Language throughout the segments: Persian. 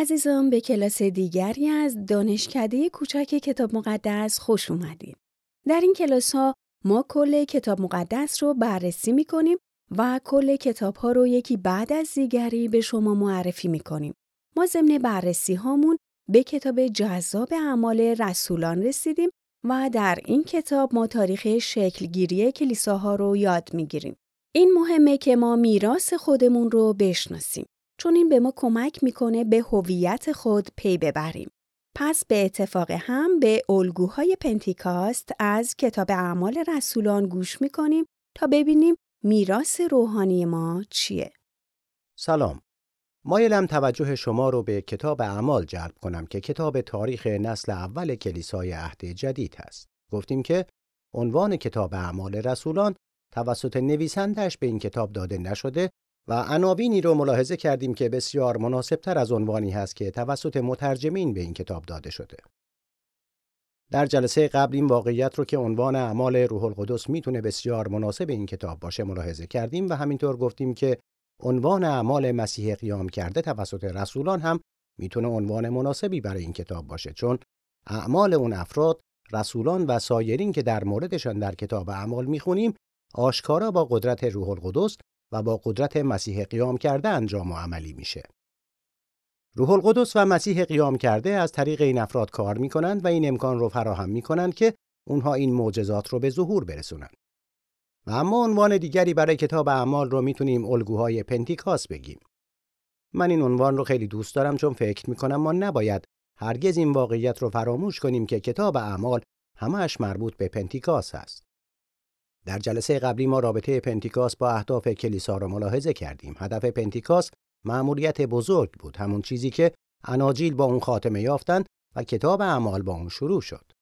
عزیزان به کلاس دیگری از دانشکده کوچک کتاب مقدس خوش اومدید. در این کلاس ها ما کل کتاب مقدس رو بررسی می کنیم و کل کتاب ها رو یکی بعد از دیگری به شما معرفی می کنیم. ما ضمن بررسی هامون به کتاب جذاب اعمال رسولان رسیدیم و در این کتاب ما تاریخ شکلگیری کلیساها رو یاد می‌گیریم. این مهمه که ما میراث خودمون رو بشناسیم چون این به ما کمک می‌کنه به هویت خود پی ببریم. پس به اتفاق هم به الگوهای پنتیکاست از کتاب اعمال رسولان گوش می‌کنیم تا ببینیم میراث روحانی ما چیه. سلام. مایلم توجه شما رو به کتاب اعمال جلب کنم که کتاب تاریخ نسل اول کلیسای عهد جدید است. گفتیم که عنوان کتاب اعمال رسولان توسط نویسندش به این کتاب داده نشده و عناوینی رو ملاحظه کردیم که بسیار مناسبتر از عنوانی هست که توسط مترجمین به این کتاب داده شده. در جلسه قبل این واقعیت رو که عنوان اعمال روح القدس می‌تونه بسیار مناسب این کتاب باشه ملاحظه کردیم و همینطور گفتیم که عنوان اعمال مسیح قیام کرده توسط رسولان هم می‌تونه عنوان مناسبی برای این کتاب باشه چون اعمال اون افراد رسولان و سایرین که در موردشان در کتاب اعمال می‌خونیم آشکارا با قدرت روح القدس و با قدرت مسیح قیام کرده انجام و عملی میشه. روح القدس و مسیح قیام کرده از طریق این افراد کار می‌کنند و این امکان رو فراهم می‌کنند که اونها این معجزات رو به ظهور برسونند. و اما عنوان دیگری برای کتاب اعمال رو می‌تونیم الگوهای پنتیکاس بگیم. من این عنوان رو خیلی دوست دارم چون فکر می‌کنم ما نباید هرگز این واقعیت رو فراموش کنیم که کتاب اعمال همش مربوط به پنتیکاس است. در جلسه قبلی ما رابطه پنتیکاس با اهداف کلیسا را ملاحظه کردیم. هدف پنتیکاس مأموریت بزرگ بود، همون چیزی که اناجیل با اون خاتمه یافتند و کتاب اعمال با اون شروع شد.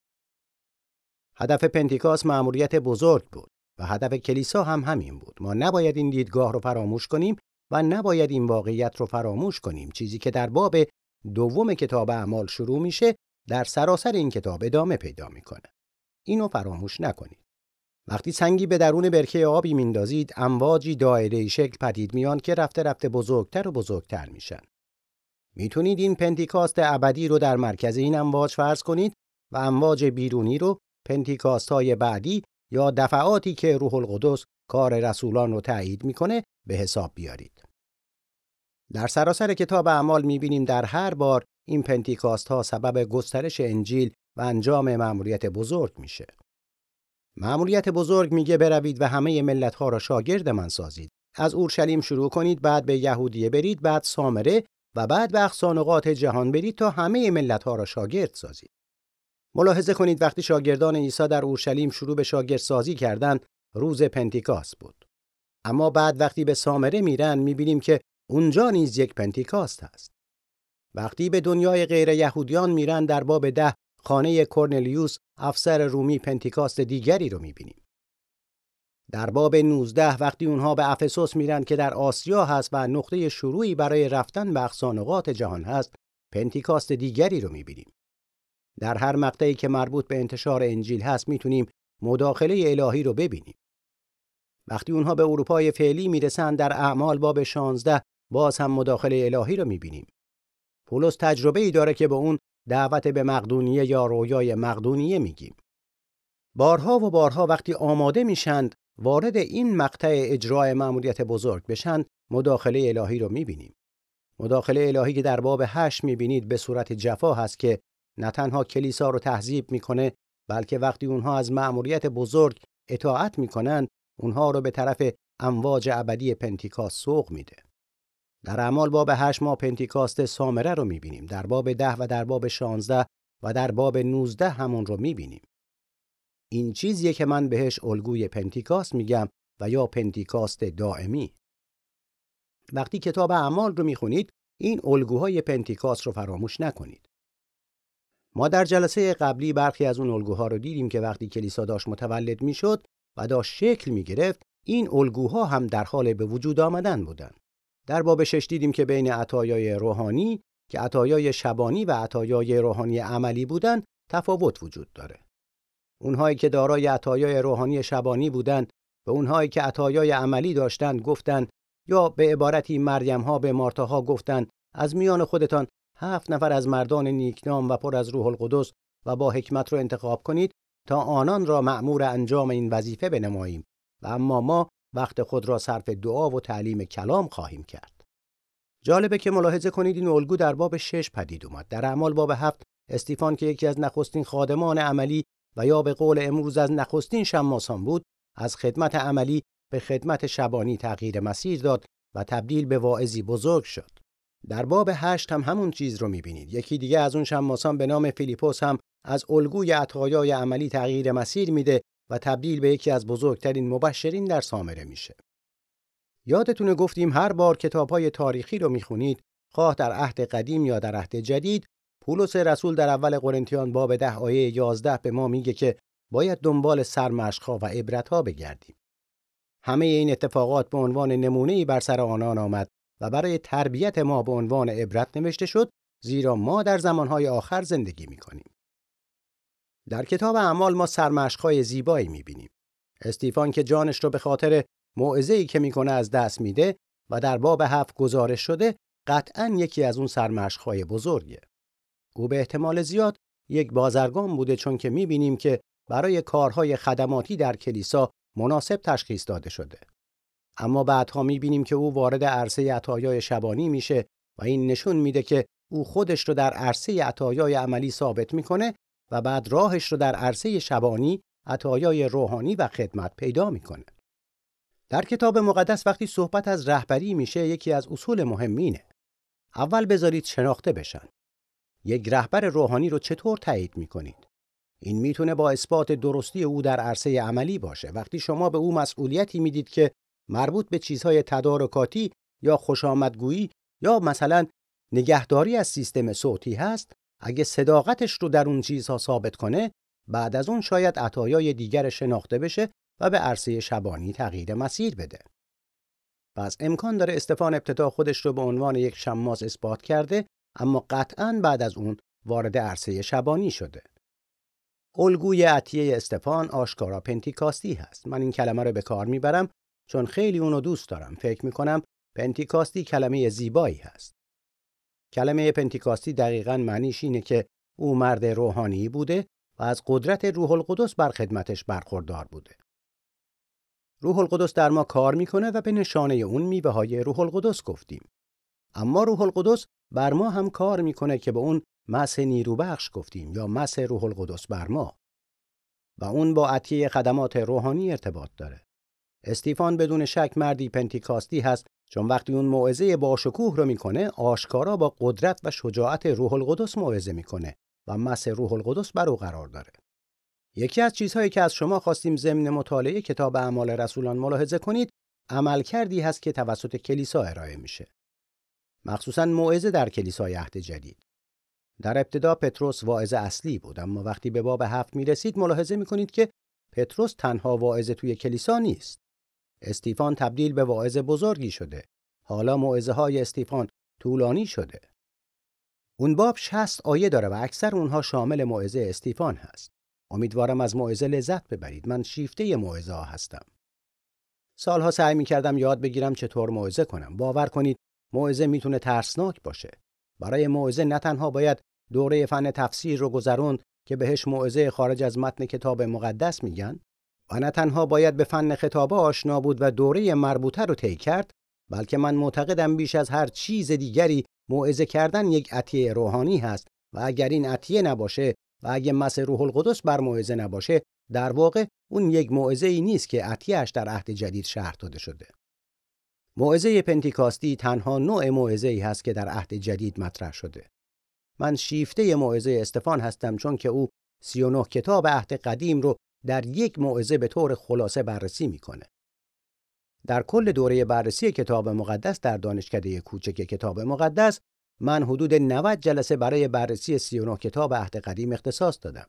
هدف پنتیکاس مأموریت بزرگ بود و هدف کلیسا هم همین بود. ما نباید این دیدگاه رو فراموش کنیم و نباید این واقعیت رو فراموش کنیم. چیزی که در باب دوم کتاب اعمال شروع میشه، در سراسر این کتاب ادامه پیدا می‌کنه. اینو فراموش نکنید. وقتی سنگی به درون برکه آبی میندازید امواجی دایره شکل پدید میان که رفته رفته بزرگتر و بزرگتر میشن. می‌تونید این پنتیکاست ابدی رو در مرکز این امواج فرض کنید و امواج بیرونی رو پنتیکاست های بعدی یا دفعاتی که روح القدس کار رسولان رو تایید می‌کنه به حساب بیارید. در سراسر کتاب اعمال می‌بینیم در هر بار این پنتیکاست ها سبب گسترش انجیل و انجام مأموریت بزرگ میشه. معمولیت بزرگ میگه بروید و همه ملت ها را شاگرد من سازید. از اورشلیم شروع کنید بعد به یهودیه برید بعد سامره و بعد به اقصانقات جهان برید تا همه ملت ها را شاگرد سازید. ملاحظه کنید وقتی شاگردان عیسی در اورشلیم شروع به شاگرد سازی کردند روز پنتیکاست بود. اما بعد وقتی به سامره میرن می‌بینیم که اونجا نیز یک پنتیکاست هست. وقتی به دنیای غیر یهودیان میرن در باب ده خانه کورنلیوس افسر رومی پنتیکاست دیگری رو می‌بینیم. در باب 19 وقتی اونها به افسوس میرن که در آسیا هست و نقطه شروعی برای رفتن به اقصانقات جهان هست، پنتیکاست دیگری رو می‌بینیم. در هر مقطعی که مربوط به انتشار انجیل هست می‌تونیم مداخله الهی رو ببینیم. وقتی اونها به اروپای فعلی می‌رسن در اعمال باب 16 باز هم مداخله الهی رو می‌بینیم. پولس تجربه ای داره که به اون دعوت به مقدونیه یا رویای مقدونیه میگیم. بارها و بارها وقتی آماده میشند وارد این مقطع اجرای مأموریت بزرگ بشن مداخله الهی رو می‌بینیم. مداخله الهی که در باب هشت می‌بینید به صورت جفا هست که نه تنها کلیسا رو تهذیب می‌کنه بلکه وقتی اونها از مأموریت بزرگ اطاعت می‌کنن اونها رو به طرف امواج ابدی پنتیکاست سوق میده. در اعمال باب 8 ما پنتیکاست سامره رو می‌بینیم. در باب ده و در باب 16 و در باب 19 همون رو می‌بینیم. این چیزیه که من بهش الگوی پنتیکاست میگم و یا پنتیکاست دائمی. وقتی کتاب اعمال رو می‌خونید این الگوهای پنتیکاست رو فراموش نکنید. ما در جلسه قبلی برخی از اون الگوها رو دیدیم که وقتی کلیسا داشت متولد می‌شد و داشت شکل می‌گرفت این الگوها هم در حال به وجود آمدن بودند در باب شش دیدیم که بین عطایای روحانی که عطایای شبانی و عطایای روحانی عملی بودند تفاوت وجود داره. اونهایی که دارای عطایای روحانی شبانی بودند و اونهایی که عطایای عملی داشتند گفتند یا به عبارتی مریم ها به مارتا ها گفتند از میان خودتان هفت نفر از مردان نیکنام و پر از روح القدس و با حکمت رو انتخاب کنید تا آنان را مأمور انجام این وظیفه بنماییم و اما ما وقت خود را صرف دعا و تعلیم کلام خواهیم کرد. جالبه که ملاحظه کنید این الگو در باب شش پدید اومد. در اعمال باب هفت استیفان که یکی از نخستین خادمان عملی و یا به قول امروز از نخستین شماسان بود از خدمت عملی به خدمت شبانی تغییر مسیر داد و تبدیل به واعظی بزرگ شد. در باب هشت هم همون چیز رو می‌بینید. یکی دیگه از اون شماسان به نام فیلیپوس هم از الگوی عطایای عملی تغییر مسیر میده و تبدیل به یکی از بزرگترین مبشرین در سامره میشه. یادتونه گفتیم هر بار کتابهای تاریخی رو می‌خونید خواه در عهد قدیم یا در عهد جدید پولس رسول در اول قرنتیان باب ده آیه 11 به ما میگه که باید دنبال سرمشقها و عبرتها بگردیم. همه این اتفاقات به عنوان نمونه‌ای بر سر آنان آمد و برای تربیت ما به عنوان عبرت نوشته شد زیرا ما در زمانهای آخر زندگی می‌کنیم. در کتاب اعمال ما سرمشقهای زیبایی می‌بینیم. استیفان که جانش رو به خاطر موعظه‌ای که می‌کنه از دست میده و در باب هفت گزارش شده قطعا یکی از اون سرمشقهای بزرگه. او به احتمال زیاد یک بازرگان بوده چون که می‌بینیم که برای کارهای خدماتی در کلیسا مناسب تشخیص داده شده. اما بعدها می‌بینیم که او وارد عرصه عطایای شبانی میشه و این نشون میده که او خودش رو در عرصه عطایای عملی ثابت می‌کنه و بعد راهش رو در عرصه شبانی عطایای روحانی و خدمت پیدا می‌کنه. در کتاب مقدس وقتی صحبت از رهبری میشه یکی از اصول مهمینه. اول بذارید شناخته بشن. یک رهبر روحانی رو چطور تایید می‌کنید؟ این می‌تونه با اثبات درستی او در عرصه عملی باشه. وقتی شما به او مسئولیتی می‌دید که مربوط به چیزهای تدارکاتی یا خوشامدگویی یا مثلا نگهداری از سیستم صوتی هست اگه صداقتش رو در اون چیزها ثابت کنه بعد از اون شاید عطایای دیگر شناخته بشه و به عرصه شبانی تغییر مسیر بده. پس امکان داره استفان ابتدا خودش رو به عنوان یک شماس اثبات کرده اما قطعا بعد از اون وارد عرصه شبانی شده. الگوی عطیه استفان آشکارا پنتیکاستی هست. من این کلمه رو به کار می‌برم چون خیلی اونو دوست دارم. فکر می‌کنم پنتیکاستی کلمه زیبایی هست. کلمه پنتیکاستی دقیقا معنیش اینه که او مرد روحانی بوده و از قدرت روح القدس بر خدمتش برخوردار بوده. روح القدس در ما کار می‌کنه و به نشانه اون میوه های روح القدس گفتیم. اما روح القدس بر ما هم کار می‌کنه که به اون مس نیروبخش گفتیم یا مس روح القدس بر ما و اون با عطیه خدمات روحانی ارتباط داره. استیفان بدون شک مردی پنتیکاستی هست چون وقتی اون موعظه با شکوه رو می‌کنه آشکارا با قدرت و شجاعت روح القدس موعظه می‌کنه و مس روح القدس بر او قرار داره. یکی از چیزهایی که از شما خواستیم ضمن مطالعه کتاب اعمال رسولان ملاحظه کنید عمل کردی هست که توسط کلیسا ارائه میشه. مخصوصا موعظه در کلیسای عهد جدید. در ابتدا پتروس واعظ اصلی بود اما وقتی به باب هفت می رسید ملاحظه می کنید که پتروس تنها واعظ توی کلیسا نیست. استیفان تبدیل به واعظ بزرگی شده. حالا موعظه های استیفان طولانی شده. اون باب 60 آیه داره و اکثر اونها شامل موعظه استیفان هست. امیدوارم از موعظه لذت ببرید. من شیفته موعظه ها هستم. سالها سعی می کردم یاد بگیرم چطور موعظه کنم. باور کنید موعظه می‌تونه ترسناک باشه. برای موعظه نه تنها باید دوره فن تفسیر رو گذروند که بهش موعظه خارج از متن کتاب مقدس میگن و نه تنها باید به فن خطابه آشنا بود و دوره مربوطه رو طی کرد بلکه من معتقدم بیش از هر چیز دیگری موعظه کردن یک عطیه روحانی هست و اگر این عطیه نباشه و اگه مس روح القدس بر موعظه نباشه در واقع اون یک موعظه ای نیست که عطیهش در عهد جدید شرح داده شده موعظه پنتیکاستی تنها نوع موعظه ای هست که در عهد جدید مطرح شده. من شیفته موعظه استفان هستم چون که او 39 کتاب عهد قدیم رو در یک موعظه به طور خلاصه بررسی می‌کنه. در کل دوره بررسی کتاب مقدس در دانشکده کوچک کتاب مقدس من حدود 90 جلسه برای بررسی 39 کتاب عهد قدیم اختصاص دادم.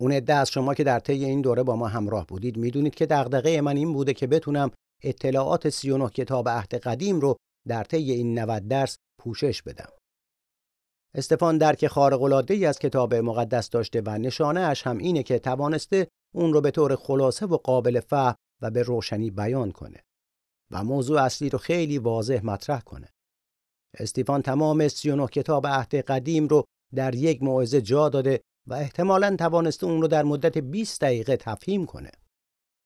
اون عده از شما که در طی این دوره با ما همراه بودید می‌دونید که دغدغه من این بوده که بتونم اطلاعات 39 کتاب عهد قدیم رو در طی این 90 درس پوشش بدم. استفان درک خارق العاده از کتاب مقدس داشته و نشانه اش هم اینه که توانسته اون رو به طور خلاصه و قابل فهم و به روشنی بیان کنه و موضوع اصلی رو خیلی واضح مطرح کنه. استیفان تمام 39 کتاب عهد قدیم رو در یک موعظه جا داده و احتمالاً توانسته اون رو در مدت 20 دقیقه تفهیم کنه.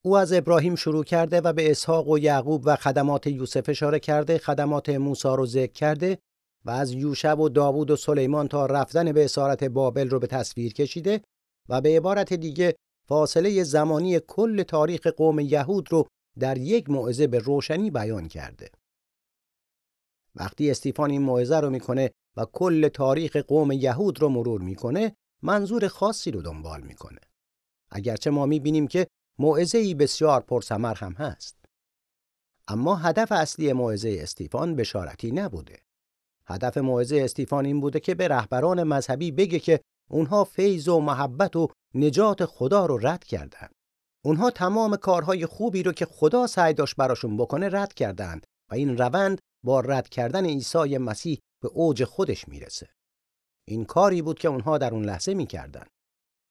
او از ابراهیم شروع کرده و به اسحاق و یعقوب و خدمات یوسف اشاره کرده، خدمات موسی رو ذکر کرده و از یوشع و داوود و سلیمان تا رفتن به اسارت بابل رو به تصویر کشیده و به عبارت دیگه فاصله زمانی کل تاریخ قوم یهود رو در یک موعظه به روشنی بیان کرده. وقتی استیفان این موعظه رو می‌کنه و کل تاریخ قوم یهود رو مرور می‌کنه، منظور خاصی رو دنبال می‌کنه. اگرچه ما می‌بینیم که موعظه‌ای بسیار پرثمر هم هست. اما هدف اصلی موعظه استیفان بشارتی نبوده. هدف موعظه استیفان این بوده که به رهبران مذهبی بگه که اونها فیض و محبت و نجات خدا رو رد کردند. اونها تمام کارهای خوبی رو که خدا سعی داشت براشون بکنه رد کردند و این روند با رد کردن عیسی مسیح به اوج خودش می‌رسه. این کاری بود که اونها در اون لحظه می‌کردند.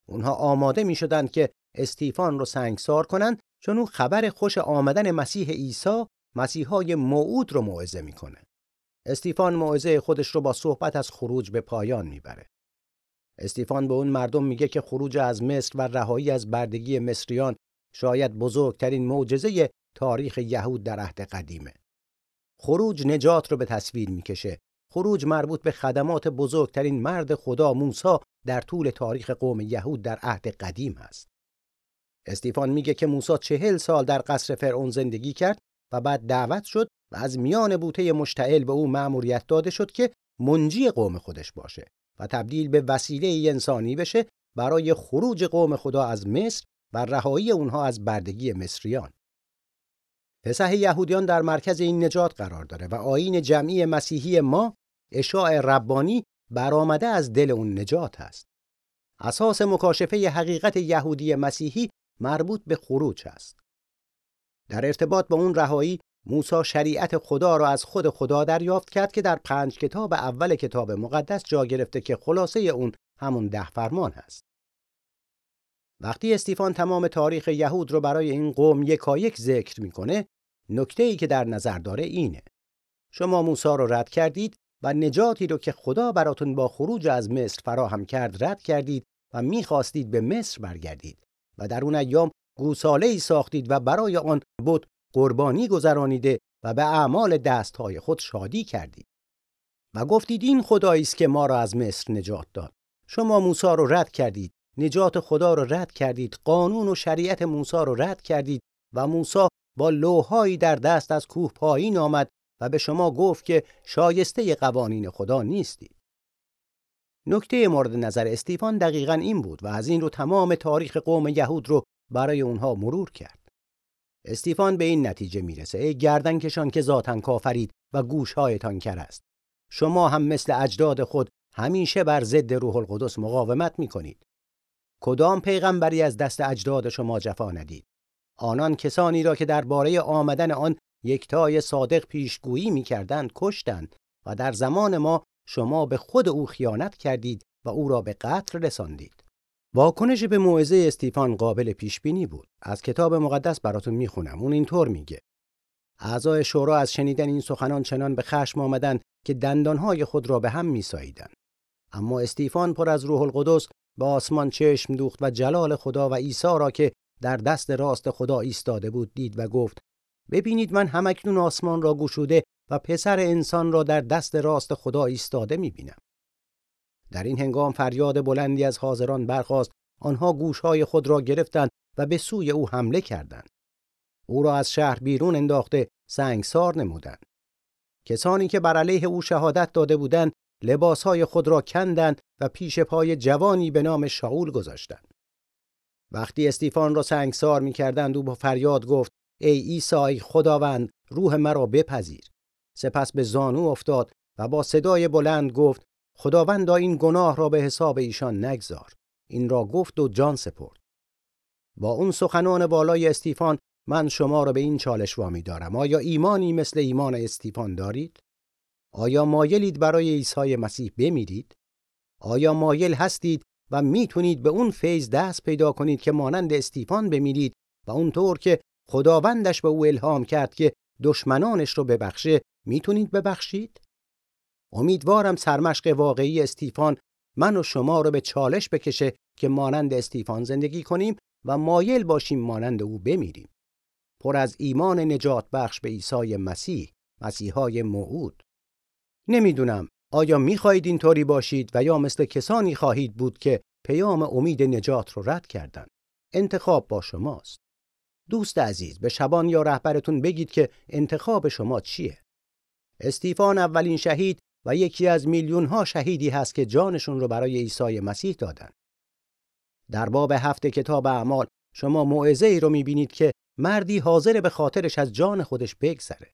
اونها آماده می‌شدند که استیفان رو سنگسار کنند چون اون خبر خوش آمدن مسیح عیسی مسیحای موعود رو موعظه می‌کنه. استیفان موعظه خودش رو با صحبت از خروج به پایان می‌بره. استیفان به اون مردم میگه که خروج از مصر و رهایی از بردگی مصریان شاید بزرگترین معجزه تاریخ یهود در عهد قدیمه. خروج نجات رو به تصویر می‌کشه. خروج مربوط به خدمات بزرگترین مرد خدا موسی در طول تاریخ قوم یهود در عهد قدیم است. استیفان میگه که موسی چهل سال در قصر فرعون زندگی کرد و بعد دعوت شد و از میان بوته مشتعل به او مأموریت داده شد که منجی قوم خودش باشه و تبدیل به وسیله انسانی بشه برای خروج قوم خدا از مصر و رهایی اونها از بردگی مصریان. فسح یهودیان در مرکز این نجات قرار داره و آین جمعی مسیحی ما اشاع ربانی برآمده از دل اون نجات است. اساس مکاشفه حقیقت یهودی مسیحی مربوط به خروج است. در ارتباط با اون رهایی موسی شریعت خدا را از خود خدا دریافت کرد که در پنج کتاب اول کتاب مقدس جا گرفته که خلاصه اون همون ده فرمان هست. وقتی استیفان تمام تاریخ یهود رو برای این قوم یکایک ذکر می‌کنه، نکته ای که در نظر داره اینه. شما موسی رو رد کردید و نجاتی رو که خدا براتون با خروج از مصر فراهم کرد رد کردید و می‌خواستید به مصر برگردید و در اون ایام گوساله ای ساختید و برای آن بود قربانی گذرانیده و به اعمال دستهای خود شادی کردید و گفتید این خدایی است که ما را از مصر نجات داد. شما موسی رو رد کردید. نجات خدا رو رد کردید. قانون و شریعت موسی رو رد کردید. و موسی با لوحهایی در دست از کوه پایین آمد و به شما گفت که شایسته قوانین خدا نیستید. نکته مورد نظر استیفان دقیقا این بود و از این رو تمام تاریخ قوم یهود رو برای اونها مرور کرد. استیفان به این نتیجه می‌رسه. ای گردن کشان که ذاتن کافرید و گوشهایتان کر است. شما هم مثل اجداد خود همیشه بر ضد روح القدس مقاومت می‌کنید. کدام پیغمبری از دست اجداد شما جفا ندید؟ آنان کسانی را که درباره آمدن آن یکتای صادق پیشگویی می‌کردند کشتند و در زمان ما شما به خود او خیانت کردید و او را به قتل رساندید. واکنش به موعظه استیفان قابل پیش بینی بود. از کتاب مقدس براتون می‌خونم. اون اینطور میگه. اعضای شورا از شنیدن این سخنان چنان به خشم آمدند که دندانهای خود را به هم میساییدند. اما استیفان پر از روح القدس به آسمان چشم دوخت و جلال خدا و عیسی را که در دست راست خدا ایستاده بود دید و گفت ببینید من همکنون آسمان را گشوده و پسر انسان را در دست راست خدا ایستاده می‌بینم. در این هنگام فریاد بلندی از حاضران برخاست. آنها گوشهای خود را گرفتند و به سوی او حمله کردند. او را از شهر بیرون انداخته سنگسار نمودند. کسانی که بر علیه او شهادت داده بودند لباسهای خود را کندند و پیش پای جوانی به نام شاول گذاشتند. وقتی استیفان را سنگسار می‌کردند او با فریاد گفت ای عیسی خداوند روح مرا بپذیر. سپس به زانو افتاد و با صدای بلند گفت خداوندا این گناه را به حساب ایشان نگذار. این را گفت و جان سپرد. با اون سخنان بالای استیفان من شما را به این چالش وامی دارم. آیا ایمانی مثل ایمان استیفان دارید؟ آیا مایلید برای عیسی مسیح بمیرید؟ آیا مایل هستید و می‌تونید به اون فیض دست پیدا کنید که مانند استیفان بمیرید و اونطور که خداوندش به او الهام کرد که دشمنانش رو ببخشه می‌تونید ببخشید؟ امیدوارم سرمشق واقعی استیفان من و شما رو به چالش بکشه که مانند استیفان زندگی کنیم و مایل باشیم مانند او بمیریم. پر از ایمان نجات بخش به عیسی مسیح، مسیحای موعود. نمی‌دونم آیا می‌خواهید اینطوری باشید و یا مثل کسانی خواهید بود که پیام امید نجات رو رد کردند. انتخاب با شماست. دوست عزیز به شبان یا رهبرتون بگید که انتخاب شما چیه؟ استیفان اولین شهید و یکی از میلیون ها شهیدی هست که جانشون رو برای عیسی مسیح دادن. در باب هفت کتاب اعمال شما موعظه ای رو می‌بینید که مردی حاضر به خاطرش از جان خودش بگذره.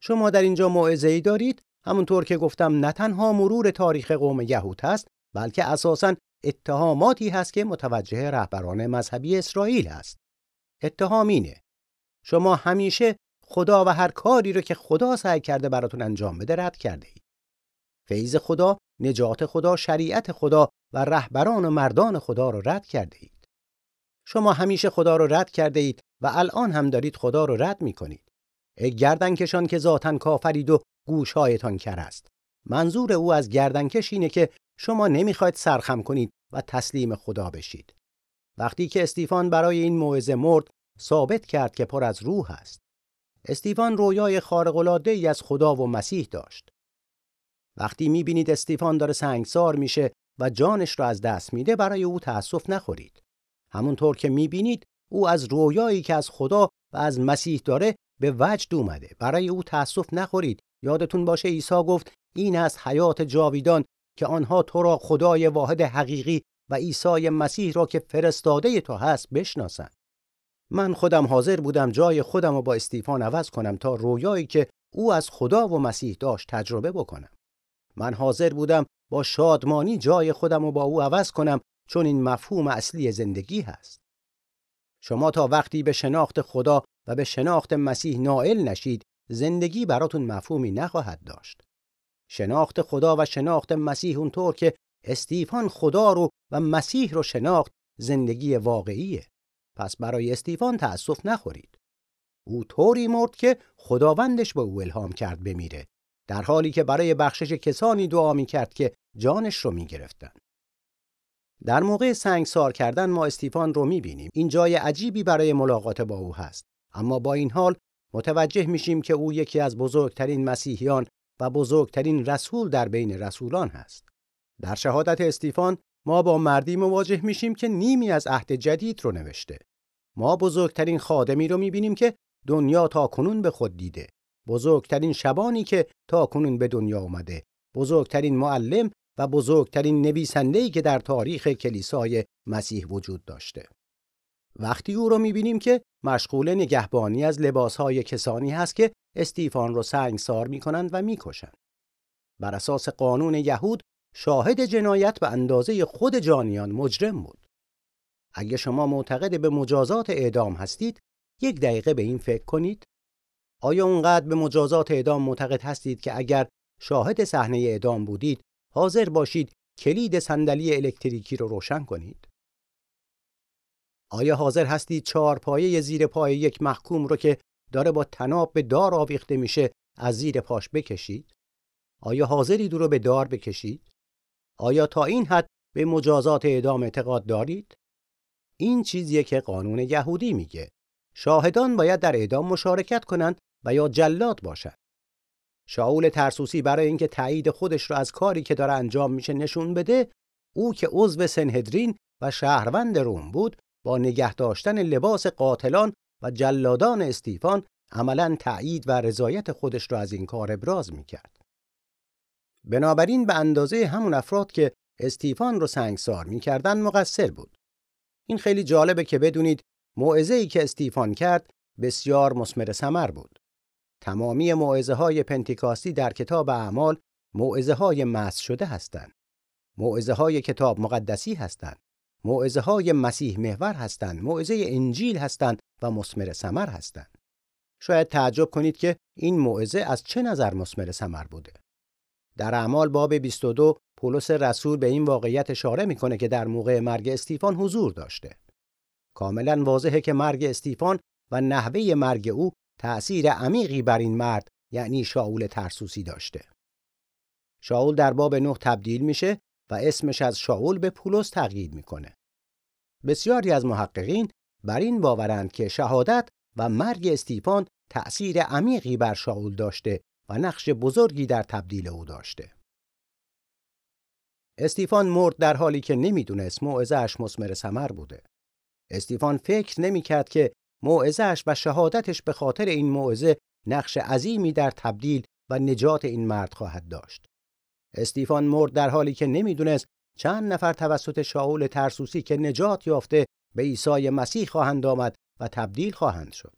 شما در اینجا موعظه ای دارید همونطور که گفتم نه تنها مرور تاریخ قوم یهود هست بلکه اساساً اتهاماتی هست که متوجه رهبران مذهبی اسرائیل است. اتهام اینه شما همیشه خدا و هر کاری رو که خدا سعی کرده براتون انجام بده رد کرده اید. فیض خدا، نجات خدا، شریعت خدا و رهبران و مردان خدا رو رد کرده اید. شما همیشه خدا رو رد کرده اید و الان هم دارید خدا رو رد می کنید. ای گردنکشان که ذاتن کافرید و گوشهایتان کر است. منظور او از گردنکش اینه که شما نمی‌خواید سرخم کنید و تسلیم خدا بشید. وقتی که استیفان برای این موعظه مرد ثابت کرد که پر از روح است. استیفان رویای ای از خدا و مسیح داشت. وقتی می‌بینید استیفان داره سنگسار میشه و جانش را از دست میده برای او تأسف نخورید. همونطور که می‌بینید او از رویایی که از خدا و از مسیح داره به وجد اومده. برای او تأسف نخورید. یادتون باشه عیسی گفت این از حیات جاویدان که آنها تو را خدای واحد حقیقی و عیسی مسیح را که فرستاده تو هست بشناسند. من خودم حاضر بودم جای خودم رو با استیفان عوض کنم تا رویایی که او از خدا و مسیح داشت تجربه بکنم. من حاضر بودم با شادمانی جای خودم رو با او عوض کنم چون این مفهوم اصلی زندگی هست. شما تا وقتی به شناخت خدا و به شناخت مسیح نائل نشید زندگی براتون مفهومی نخواهد داشت. شناخت خدا و شناخت مسیح اونطور که استیفان خدا رو و مسیح رو شناخت زندگی واقعیه. پس برای استیفان تأسف نخورید. او طوری مرد که خداوندش به او الهام کرد بمیره در حالی که برای بخشش کسانی دعا می کرد که جانش رو می گرفتن. در موقع سنگسار کردن ما استیفان رو می بینیم. این جای عجیبی برای ملاقات با او هست. اما با این حال متوجه میشیم که او یکی از بزرگترین مسیحیان و بزرگترین رسول در بین رسولان هست. در شهادت استیفان ما با مردی مواجه میشیم که نیمی از عهد جدید رو نوشته. ما بزرگترین خادمی رو می‌بینیم که دنیا تا کنون به خود دیده. بزرگترین شبانی که تا کنون به دنیا اومده. بزرگترین معلم و بزرگترین نویسنده‌ای که در تاریخ کلیسای مسیح وجود داشته. وقتی او رو می‌بینیم که مشغول نگهبانی از لباسهای کسانی هست که استیفان رو سنگسار می‌کنند و می‌کشند. بر اساس قانون یهود شاهد جنایت به اندازه خود جانیان مجرم بود. اگه شما معتقد به مجازات اعدام هستید، یک دقیقه به این فکر کنید. آیا اونقدر به مجازات اعدام معتقد هستید که اگر شاهد صحنه اعدام بودید، حاضر باشید کلید صندلی الکتریکی رو روشن کنید؟ آیا حاضر هستید چهار پایه زیر پای یک محکوم رو که داره با تناب به دار آویخته میشه از زیر پاش بکشید؟ آیا حاضرید او رو به دار بکشید؟ آیا تا این حد به مجازات اعدام اعتقاد دارید؟ این چیزیه که قانون یهودی میگه. شاهدان باید در اعدام مشارکت کنند و یا جلاد باشند. شاول ترسوسی برای اینکه تایید خودش را از کاری که داره انجام میشه نشون بده، او که عضو سنهدرین و شهروند روم بود، با نگه داشتن لباس قاتلان و جلادان استیفان عملا تایید و رضایت خودش را از این کار ابراز می‌کرد. بنابراین به اندازه همون افراد که استیفان رو سنگسار می‌کردن مقصر بود. این خیلی جالبه که بدونید موعظه ای که استیفان کرد بسیار مسمر ثمر بود. تمامی موعظه های پنتیکاستی در کتاب اعمال موعظه های مس شده هستند. موعظه های کتاب مقدسی هستند. موعظه های مسیح محور هستند. موعظه انجیل هستند و مسمر ثمر هستند. شاید تعجب کنید که این موعظه از چه نظر مسمر ثمر بوده. در اعمال باب 22 پولس رسول به این واقعیت اشاره می‌کنه که در موقع مرگ استیفان حضور داشته. کاملا واضحه که مرگ استیفان و نحوه مرگ او تأثیر عمیقی بر این مرد یعنی شاول ترسوسی داشته. شاول در باب نه تبدیل میشه و اسمش از شاول به پولس تغییر می‌کنه. بسیاری از محققین بر این باورند که شهادت و مرگ استیفان تأثیر عمیقی بر شاول داشته و نقش بزرگی در تبدیل او داشته. استیفان مرد در حالی که نمی‌دونست موعظه‌اش مسمر ثمر بوده. استیفان فکر نمی‌کرد که موعظه‌اش و شهادتش به خاطر این موعظه نقش عظیمی در تبدیل و نجات این مرد خواهد داشت. استیفان مرد در حالی که نمی‌دونست چند نفر توسط شاول ترسوسی که نجات یافته به عیسی مسیح خواهند آمد و تبدیل خواهند شد.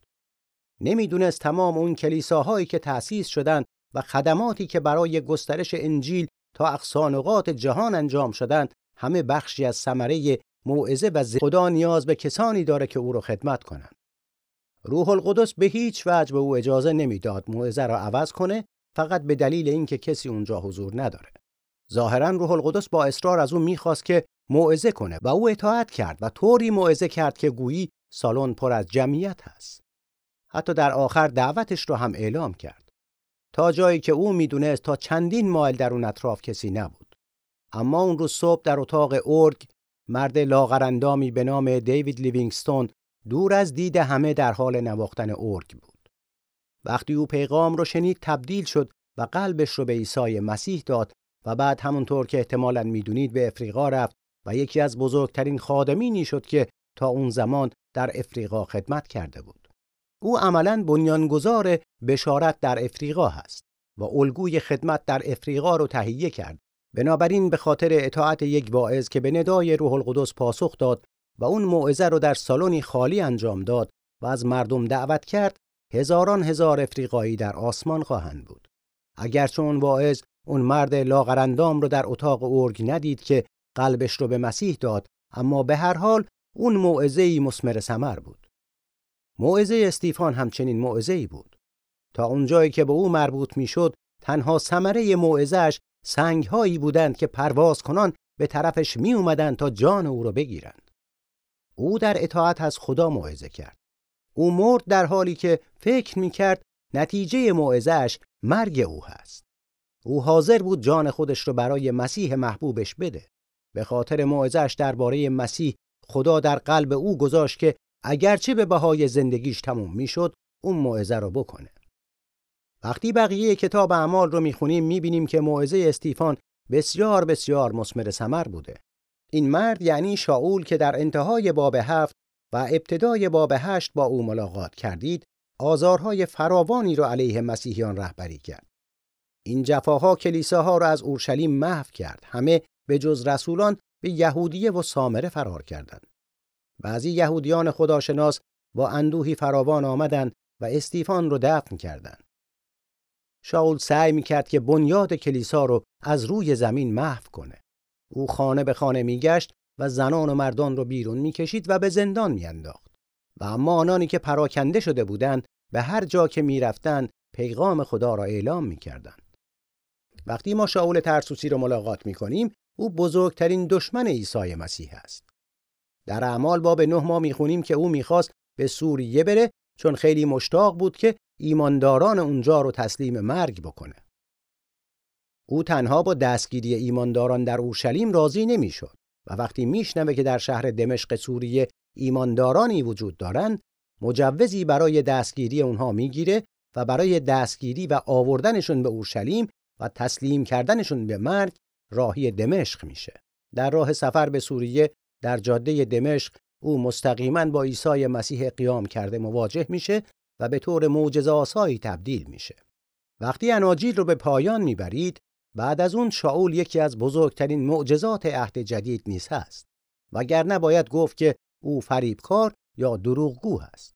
نمی‌دونست تمام اون کلیساهایی که تأسیس شدند و خدماتی که برای گسترش انجیل تا اقصانقات جهان انجام شدند همه بخشی از ثمره موعظه و خدا نیاز به کسانی داره که او را خدمت کنند. روح القدس به هیچ وجه به او اجازه نمی‌داد موعظه را عوض کنه فقط به دلیل اینکه کسی اونجا حضور نداره. ظاهرا روح القدس با اصرار از او می‌خواست که موعظه کنه و او اطاعت کرد و طوری موعظه کرد که گویی سالن پر از جمعیت هست. حتی در آخر دعوتش را هم اعلام کرد. تا جایی که او می‌دونست تا چندین مایل در اون اطراف کسی نبود. اما اون روز صبح در اتاق اورگ مرد لاغرندامی به نام دیوید لیوینگستون دور از دید همه در حال نواختن ارگ بود. وقتی او پیغام رو شنید تبدیل شد و قلبش رو به عیسی مسیح داد و بعد همونطور که احتمالاً می‌دونید به افریقا رفت و یکی از بزرگترین خادمینی شد که تا اون زمان در افریقا خدمت کرده بود. او عملاً بنیانگذار بشارت در افریقا هست و الگوی خدمت در افریقا رو تهیه کرد. بنابراین به خاطر اطاعت یک واعظ که به ندای روح القدس پاسخ داد و اون موعظه رو در سالنی خالی انجام داد و از مردم دعوت کرد هزاران هزار افریقایی در آسمان خواهند بود. اگرچه اون واعظ اون مرد لاغرندام رو در اتاق ارگ ندید که قلبش رو به مسیح داد اما به هر حال اون موعظه‌ای مسمر ثمر بود. موعظه استیفان همچنین موعظه‌ای بود. تا اونجایی که به او مربوط می‌شد تنها ثمره موعظه‌اش سنگهایی بودند که پرواز کنان به طرفش می اومدن تا جان او را بگیرند او در اطاعت از خدا موعظه کرد. او مرد در حالی که فکر می کرد نتیجه موعظهش مرگ او هست. او حاضر بود جان خودش رو برای مسیح محبوبش بده. به خاطر موعظهش درباره مسیح خدا در قلب او گذاشت که اگرچه به بهای زندگیش تموم می‌شد اون موعظه رو بکنه. وقتی بقیه کتاب اعمال رو می‌خونیم می‌بینیم که موعظه استیفان بسیار بسیار مسمر ثمر بوده. این مرد یعنی شاول که در انتهای باب هفت و ابتدای باب هشت با او ملاقات کردید آزارهای فراوانی را علیه مسیحیان رهبری کرد. این جفاها کلیساها را از اورشلیم محو کرد. همه به جز رسولان به یهودیه و سامره فرار کردند. بعضی یهودیان خداشناس با اندوهی فراوان آمدند و استیفان رو دفن کردند. شاول سعی می‌کرد که بنیاد کلیسا رو از روی زمین محو کنه. او خانه به خانه میگشت و زنان و مردان را بیرون می‌کشید و به زندان میانداخت. و اما آنانی که پراکنده شده بودند به هر جا که می‌رفتند پیغام خدا را اعلام می‌کردند. وقتی ما شاول ترسوسی را ملاقات می‌کنیم او بزرگترین دشمن عیسی مسیح است. در اعمال باب نه ما می‌خونیم که او می‌خواست به سوریه بره چون خیلی مشتاق بود که ایمانداران اونجا رو تسلیم مرگ بکنه. او تنها با دستگیری ایمانداران در اورشلیم راضی نمی‌شد و وقتی میشنوه که در شهر دمشق سوریه ایماندارانی وجود دارند مجوزی برای دستگیری اونها می‌گیره و برای دستگیری و آوردنشون به اورشلیم و تسلیم کردنشون به مرگ راهی دمشق میشه. در راه سفر به سوریه در جاده دمشق او مستقیما با عیسی مسیح قیام کرده مواجه میشه و به طور معجزه‌آسایی تبدیل میشه. وقتی اناجیل رو به پایان می‌برید بعد از اون شاول یکی از بزرگترین معجزات عهد جدید نیست هست وگرنه باید گفت که او فریبکار یا دروغگو است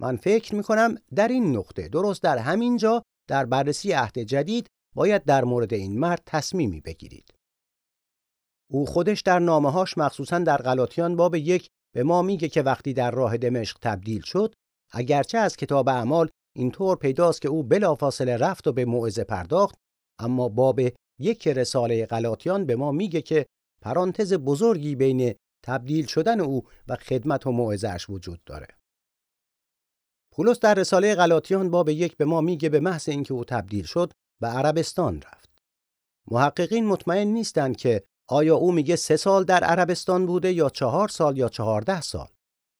من فکر می کنم در این نقطه درست در همین جا در بررسی عهد جدید باید در مورد این مرد تصمیمی بگیرید. او خودش در نامه‌هاش مخصوصا در غلاطیان باب یک به ما میگه که وقتی در راه دمشق تبدیل شد اگرچه از کتاب اعمال اینطور پیداست که او بلافاصله رفت و به موعظه پرداخت اما باب یک رساله غلاطیان به ما میگه که پرانتز بزرگی بین تبدیل شدن او و خدمت و موعظه‌اش وجود داره. پولس در رساله غلاطیان باب یک به ما میگه به محض اینکه او تبدیل شد به عربستان رفت. محققین مطمئن نیستند که آیا او میگه سه سال در عربستان بوده یا چهار سال یا چهارده سال.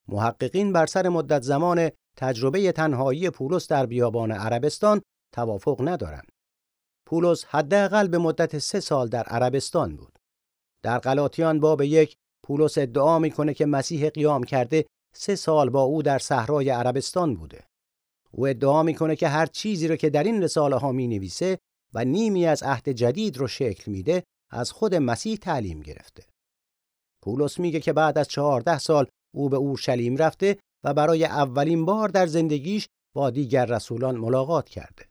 محققین بر سر مدت زمان تجربه تنهایی پولس در بیابان عربستان توافق ندارند. پولس حداقل به مدت سه سال در عربستان بود. در غلاطیان باب یک پولس ادعا می‌کنه که مسیح قیام کرده سه سال با او در صحرای عربستان بوده. او ادعا می‌کنه که هر چیزی رو که در این رساله ها می نویسه و نیمی از عهد جدید رو شکل میده از خود مسیح تعلیم گرفته. پولس میگه که بعد از چهارده سال او به اورشلیم رفته و برای اولین بار در زندگیش با دیگر رسولان ملاقات کرده.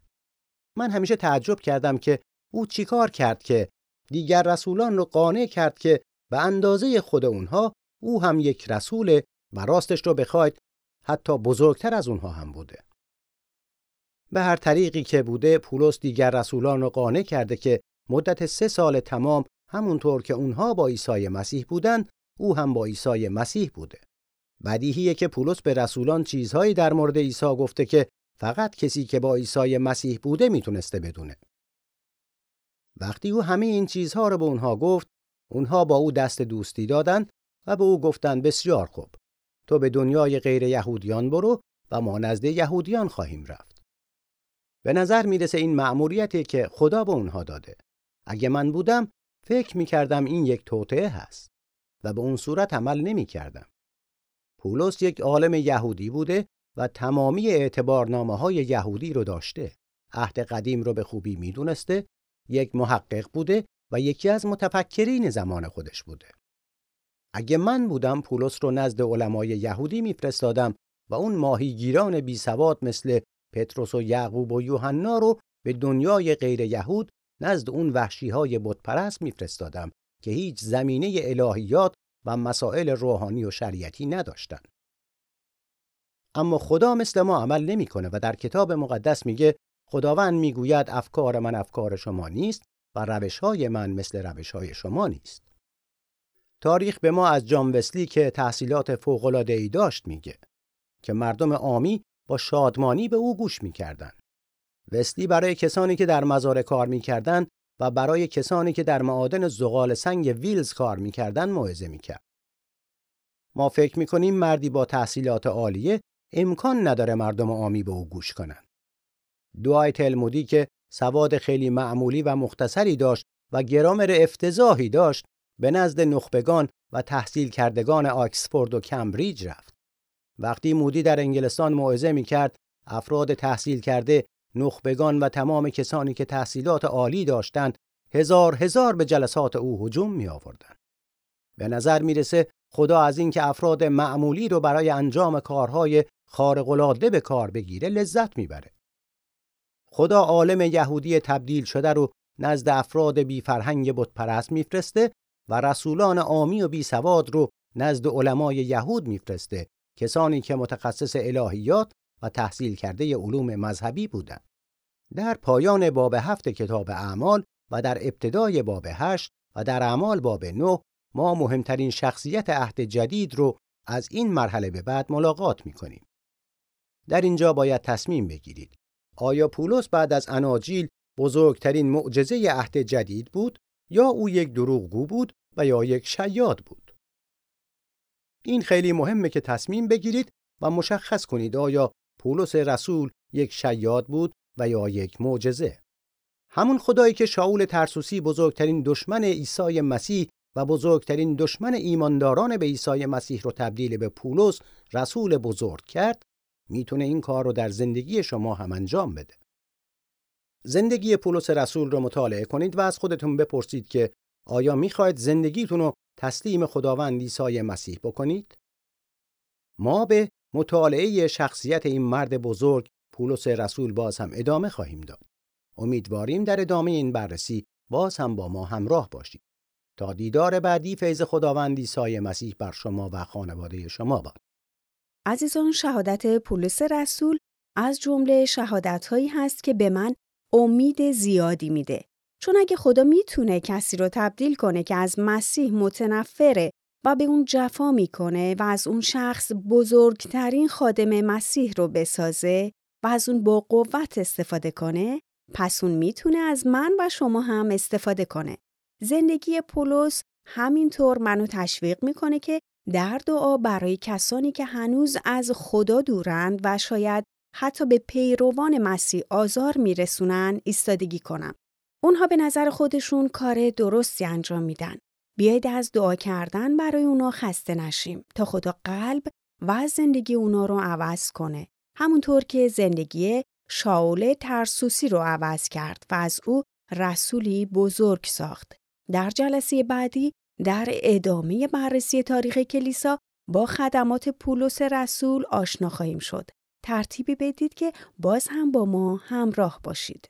من همیشه تعجب کردم که او چیکار کرد که دیگر رسولان رو قانع کرد که به اندازه خود اونها او هم یک رسول و راستش رو بخواید حتی بزرگتر از اونها هم بوده. به هر طریقی که بوده پولس دیگر رسولان رو قانع کرده که مدت سه سال تمام همونطور که اونها با عیسی مسیح بودن او هم با عیسی مسیح بوده. بدیهیه که پولس به رسولان چیزهایی در مورد عیسی گفته که فقط کسی که با عیسی مسیح بوده می‌تونسته بدونه. وقتی او همه این چیزها رو به اونها گفت، اونها با او دست دوستی دادند و به او گفتند بسیار خوب. تو به دنیای غیر یهودیان برو و ما نزد یهودیان خواهیم رفت. به نظر می‌رسه این مأموریتی که خدا به اونها داده. اگه من بودم فکر می‌کردم این یک توطعه هست و به اون صورت عمل نمی‌کردم. پولس یک عالم یهودی بوده و تمامی اعتبارنامه های یهودی رو داشته. عهد قدیم رو به خوبی می‌دونسته، یک محقق بوده و یکی از متفکرین زمان خودش بوده. اگه من بودم پولس رو نزد علمای یهودی میفرستادم و اون ماهیگیران بی سواد مثل پتروس و یعقوب و یوحنا رو به دنیای غیر یهود نزد اون وحشی های بتپرست میفرستادم که هیچ زمینه الهیات و مسائل روحانی و شریعتی نداشتند. اما خدا مثل ما عمل نمی‌کنه و در کتاب مقدس میگه خداوند می‌گوید افکار من افکار شما نیست و روش های من مثل روش های شما نیست. تاریخ به ما از جان وسلی که تحصیلات فوق ای داشت میگه که مردم عامی با شادمانی به او گوش می‌کردند. وسلی برای کسانی که در مزار کار می‌کردند و برای کسانی که در معادن زغال سنگ ویلز کار می‌کردند موعظه می‌کرد. ما فکر می‌کنیم مردی با تحصیلات عالیه امکان نداره مردم عامی به او گوش کنند. دعای تلمودی که سواد خیلی معمولی و مختصری داشت و گرامر افتضاحی داشت به نزد نخبگان و تحصیل کردگان آکسفورد و کمبریج رفت. وقتی مودی در انگلستان موعظه می‌کرد افراد تحصیل کرده نخبگان و تمام کسانی که تحصیلات عالی داشتند هزار هزار به جلسات او هجوم می آوردن. به نظر می‌رسه خدا از اینکه افراد معمولی رو برای انجام کارهای خارق به کار بگیره لذت می‌بره. خدا عالم یهودی تبدیل شده رو نزد افراد بی فرهنگ بتپرست میفرسته و رسولان عامی و بی سواد رو نزد علمای یهود میفرسته کسانی که متخصص الهیات و تحصیل کرده علوم مذهبی بودند. در پایان باب هفت کتاب اعمال و در ابتدای باب هشت و در اعمال باب نه ما مهمترین شخصیت عهد جدید رو از این مرحله به بعد ملاقات می کنیم. در اینجا باید تصمیم بگیرید. آیا پولس بعد از اناجیل بزرگترین معجزه عهد جدید بود یا او یک دروغگو بود و یا یک شیاد بود؟ این خیلی مهمه که تصمیم بگیرید و مشخص کنید آیا پولس رسول یک شیاد بود و یا یک معجزه. همون خدایی که شاول ترسوسی بزرگترین دشمن عیسی مسیح و بزرگترین دشمن ایمانداران به عیسی مسیح رو تبدیل به پولس رسول بزرگ کرد می‌تونه این کار رو در زندگی شما هم انجام بده. زندگی پولس رسول رو مطالعه کنید و از خودتون بپرسید که آیا می‌خواید زندگیتون رو تسلیم خداوند عیسی مسیح بکنید؟ ما به مطالعه شخصیت این مرد بزرگ پولس رسول باز هم ادامه خواهیم داد. امیدواریم در ادامه این بررسی باز هم با ما همراه باشید. تا دیدار بعدی فیض خداوند عیسی مسیح بر شما و خانواده شما باد. عزیزان شهادت پولس رسول از جمله شهادت هایی هست که به من امید زیادی میده. چون اگه خدا می‌تونه کسی رو تبدیل کنه که از مسیح متنفره و به اون جفا می‌کنه و از اون شخص بزرگترین خادم مسیح رو بسازه و از اون با قوت استفاده کنه پس اون می‌تونه از من و شما هم استفاده کنه. زندگی پولس همینطور منو تشویق می‌کنه که در دعا برای کسانی که هنوز از خدا دورند و شاید حتی به پیروان مسیح آزار میرسونن ایستادگی کنم. اونها به نظر خودشون کار درستی انجام میدن. بیایید از دعا کردن برای اونا خسته نشیم تا خدا قلب و زندگی اونا رو عوض کنه. همونطور که زندگی شاول ترسوسی رو عوض کرد و از او رسولی بزرگ ساخت. در جلسه بعدی در ادامه بررسی تاریخ کلیسا با خدمات پولس رسول آشنا خواهیم شد. ترتیبی بدید که باز هم با ما همراه باشید.